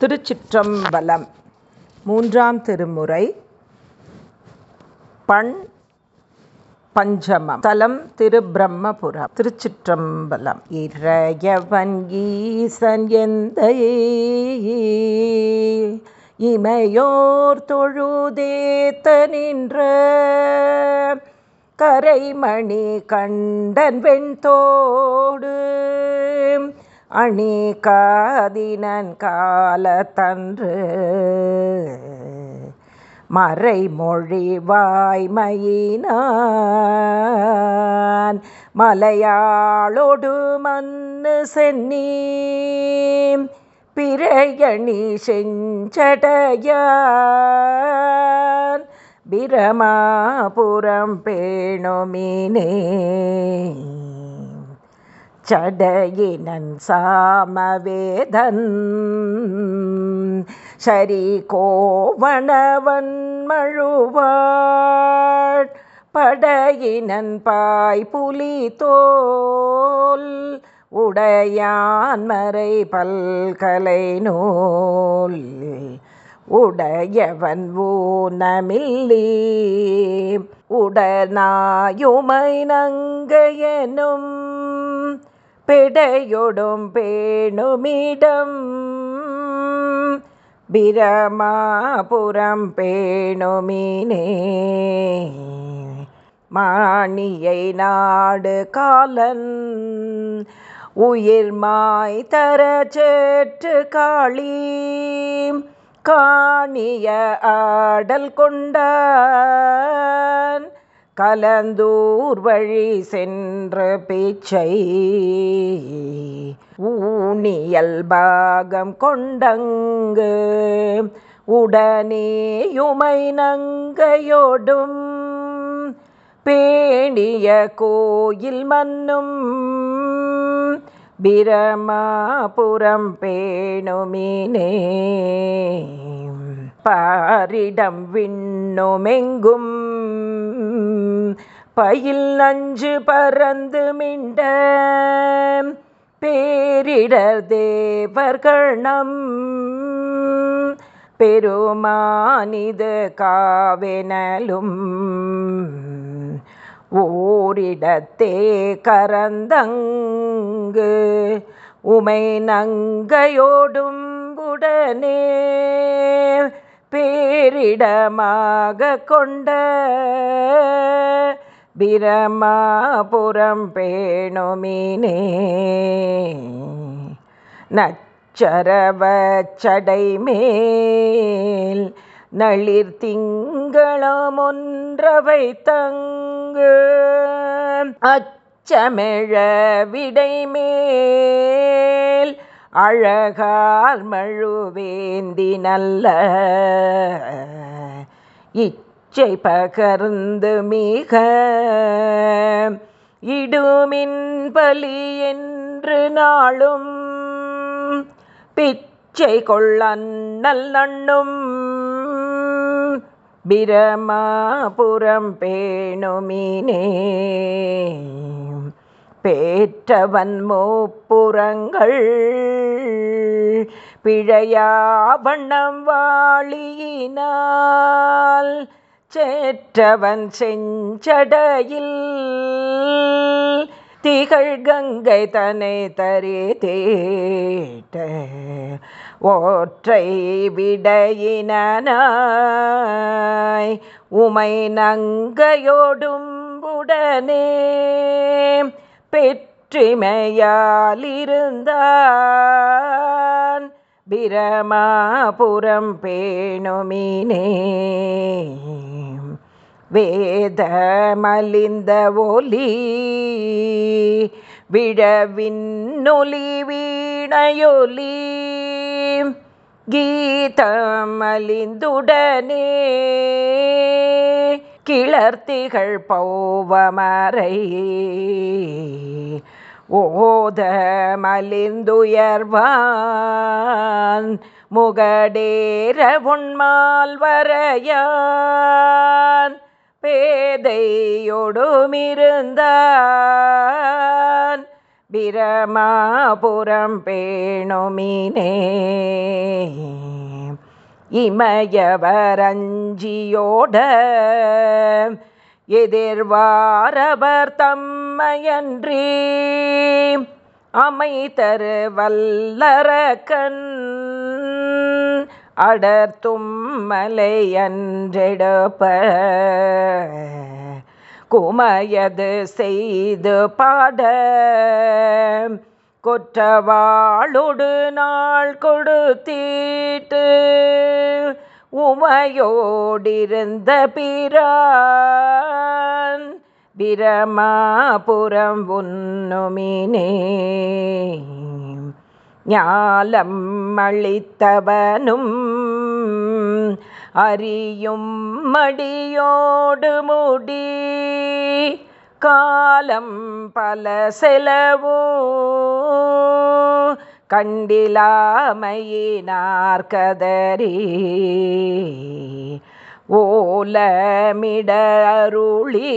திருச்சிற்றம்பலம். மூன்றாம் திருமுறை. பண் பஞ்சமம். தலம் திருப்பிரம்மபுரம் திருச்சிற்றம்பலம். இறையவன் ஈசன் எந்த இமையோர் தொழுதேத்த நின்ற கரைமணி கண்டன் வெண்தோடு. அணி காதினன் காலத்தன்று மறைமொழி வாய்மையினான். மலையாளொடு மன்னு சென்னி பிறையணி செஞ்சடையான். பிரமாபுரம் பேணுமினே. சடையினன் சாமவேதன் சரி கோவணவன் மழுவாள் படையினன் பாய் புலி தோல் உடையான் மறை பல்கலை நூல் உடையவன் ஊனமில்லி உடனாயுமை நங்கையனும் பிடையொடும் பேணுமிடம். பிரமாபுரம் பேணுமினே. மாணியை நாடு காலன். உயிர் மாய் தர சேற்று காளி. காணிய ஆடல் கொண்டான் கலந்தூர் வழி சென்ற பேச்சை ஊனியல்பாகம் கொண்டங்கு உடனேயுமை நங்கையோடும் பேணிய கோயில் மன்னும் பிரமாபுரம் பேணுமீனே. பாரிடம் விண்ணுமெங்கும் பயில் நஞ்சு பறந்து மிண்ட பேரிடர் தேவர்கள் நம். பெருமானிது காவெனலும். ஓரிடத்தே கரந்தங்கு உமை நங்கையோடும் உடனே பேரிடமாக கொண்ட பிரமாபுரம் பேணுமினே நச்சரவச்சடை மேல் நளிர் திங்களம் ஒன்றவை தங்கு. அச்சமிழ விடை மேல் அழகார் மழுவேந்தி நல்ல. இச் இச்சை பகர்ந்து மிக. இடுமின் பலி என்று நாளும் பிச்சை கொள்ளல் நண்ணும். பிரமாபுரம் பேணுமினே. பேற்றவன் மூப்புறங்கள். பிழையா வண்ணம் வாழியினால். சேற்றவன் செஞ்சடையில் திகழ் கங்கை தனை தரி தேட்ட ஓற்றை விடையினாய் உமை நங்கையோடும் உடனே பெற்றிமையாலிருந்தான். பிரமாபுரம் பேணுமினே வேத மலிந்த ஒலி விழவின்னொலி வீணையொலி கீதமலிந்துடனே. கிளர்த்திகள் பௌவமரை ஓத மலிந்துயர்வான் முகடேர உண்மால் வரையான். பேதையொடுமிருந்தான். பிரமாபுரம் பேணுமினே. இமயவரஞ்சியோட எதிர்வாரவர் தம்மையன்றி அமைதரு வல்லரக்கன் அடர்த்தும் மலையன்றெடுப்ப குமையது செய்து பாட. கொற்றவாளொடு நாள் கொடுத்தீட்டு. உமையோடிருந்த பிரான் பிரமாபுரம் உன்னுமினே ஞாலம் அளித்தவனும் அறியும் மடியோடு முடி காலம் பல செலவோ கண்டிலாமையினார் கதறி ஓலமிட அருளி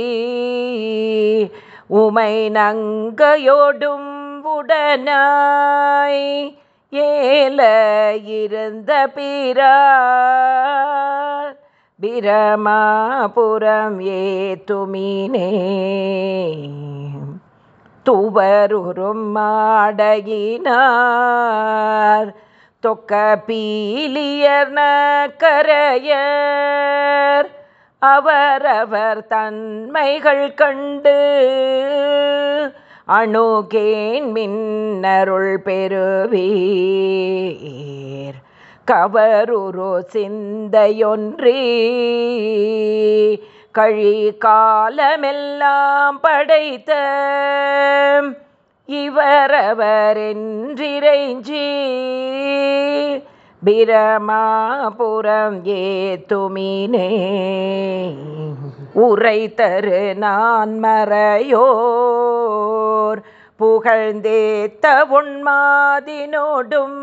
உமை நங்கையோடும் உடனாய் ஏல இருந்த பிறார் பிரமாபுரம் ஏத்துமினே துவருறும் மாடகினார். தொக்க பீலியர் கரையர் அவரவர் தன்மைகள் கண்டு அணுகேன் மின்னருள் பெறுவீர். கவருரு சிந்தையொன்றி. கழி காலமெல்லாம் படைத்த இவரவரென்றிரைஞ்சி பிரமாபுரம் ஏத்துமினே. உரை தரு நான் மறையோ மறையோர் புகழ்ந்தேத்த உண்மாதினோடும்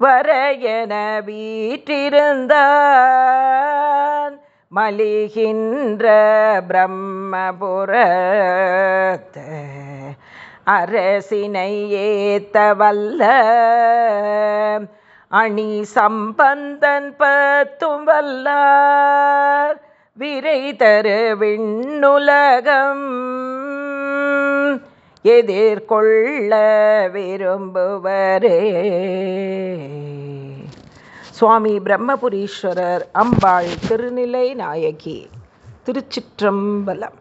வரையன வீற்றிருந்தான். மலிகின்ற பிரம்மபுரத்த அரசினை ஏத்த வல்ல அணி சம்பந்தன் பத்தும் வல்லார். விரை தரு விண்ணுலகம் எதிர்கொள்ள விரும்புவரே. சுவாமி பிரம்மபுரீஸ்வரர் அம்பாள் திருநிலை நாயகி திருச்சிற்றம்பலம்.